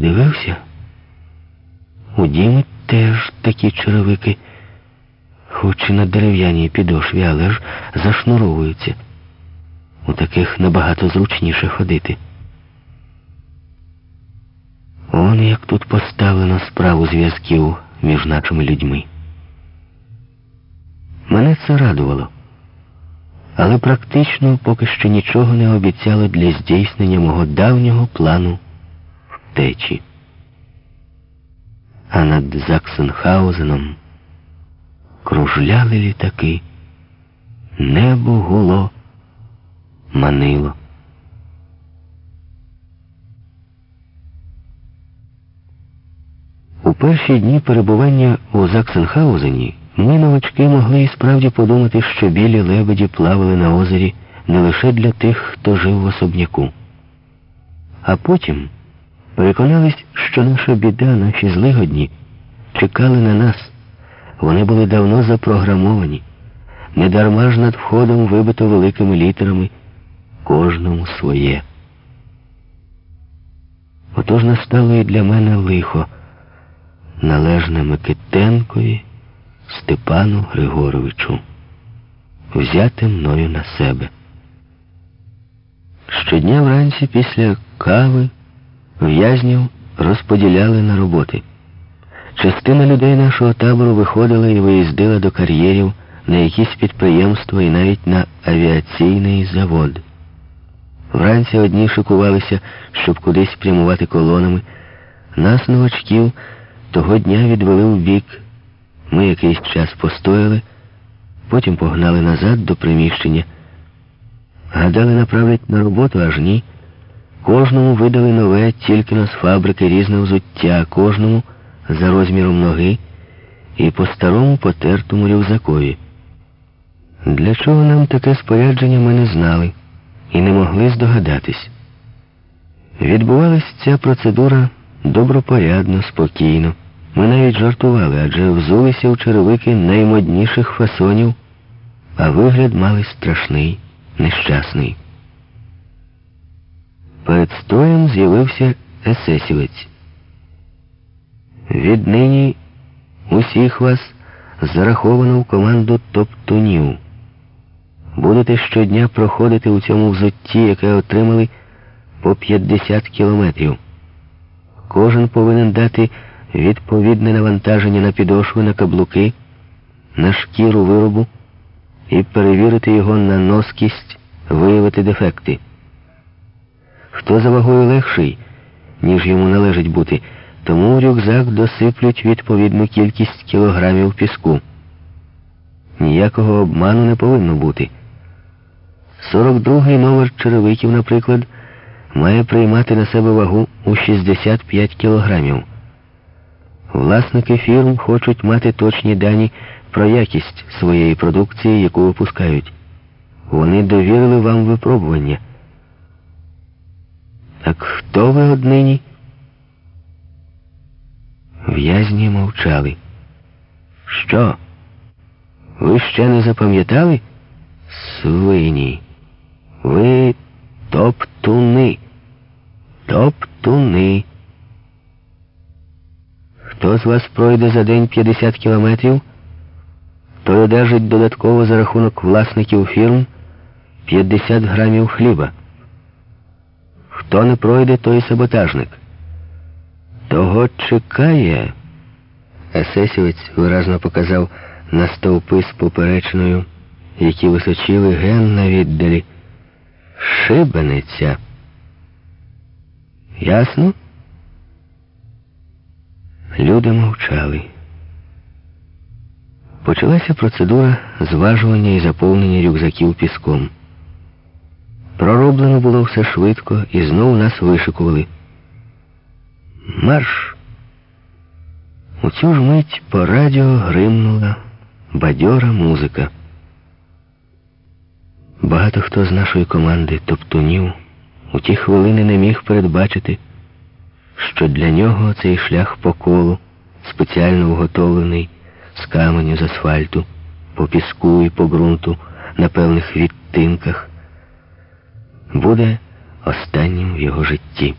Придивився. У Діми теж такі черевики, хоч і на дерев'яній підошві, але ж зашнуровуються. У таких набагато зручніше ходити. Он як тут поставлено справу зв'язків між нашими людьми. Мене це радувало, але практично поки що нічого не обіцяло для здійснення мого давнього плану втечі. А над Заксенхаузеном кружляли літаки, небо гуло, манило. У перші дні перебування у Заксенхаузені ми, новачки, могли і справді подумати, що білі лебеді плавали на озері не лише для тих, хто жив в особняку. А потім переконались, що наша біда, наші злигодні чекали на нас. Вони були давно запрограмовані. Недарма ж над входом вибито великими літерами кожному своє. Отож настало і для мене лихо належне Микитенкові Степану Григоровичу, взяти мною на себе. Щодня вранці після кави в'язнів розподіляли на роботи. Частина людей нашого табору виходила і виїздила до кар'єрів на якісь підприємства і навіть на авіаційний завод. Вранці одні шикувалися, щоб кудись прямувати колонами. Нас, новачків, того дня відвели в бік. Ми якийсь час постояли, потім погнали назад до приміщення. Гадали, направлять на роботу, аж ні. Кожному видали нове, тільки на з фабрики різне взуття, кожному за розміром ноги і по старому потертому рюкзакові. Для чого нам таке спорядження ми не знали і не могли здогадатись. Відбувалась ця процедура добропорядно, спокійно. Ми навіть жартували, адже взулися у черевики наймодніших фасонів, а вигляд мали страшний, нещасний. Перед стоєм з'явився есесівець. Віднині усіх вас зараховано в команду топтунів. Будете щодня проходити у цьому взутті, яке отримали по 50 кілометрів. Кожен повинен дати відповідне навантаження на підошви, на каблуки, на шкіру виробу і перевірити його на носкість, виявити дефекти. Хто за вагою легший, ніж йому належить бути, тому в рюкзак досиплють відповідну кількість кілограмів піску. Ніякого обману не повинно бути. 42-й номер черевиків, наприклад, має приймати на себе вагу у 65 кілограмів. Власники фірм хочуть мати точні дані про якість своєї продукції, яку випускають. Вони довірили вам випробування. Так хто ви однині? В'язні мовчали. Що? Ви ще не запам'ятали? Свині. Ви топтуни. Топтуни. Хто з вас пройде за день 50 кілометрів, той одержить додатково за рахунок власників фірм 50 грамів хліба. Хто не пройде, той саботажник. Того чекає. Есесівець виразно показав на стовпи з поперечною, які височили ген на віддалі. Шибениця. Ясно? Люди мовчали. Почалася процедура зважування і заповнення рюкзаків піском. Пророблено було все швидко і знову нас вишикували. Марш! У цю ж мить по радіо гримнула бадьора музика. Багато хто з нашої команди топтунів у ті хвилини не міг передбачити що для нього цей шлях по колу, спеціально вготовлений з каменю з асфальту, по піску і по ґрунту на певних відтинках, буде останнім в його житті.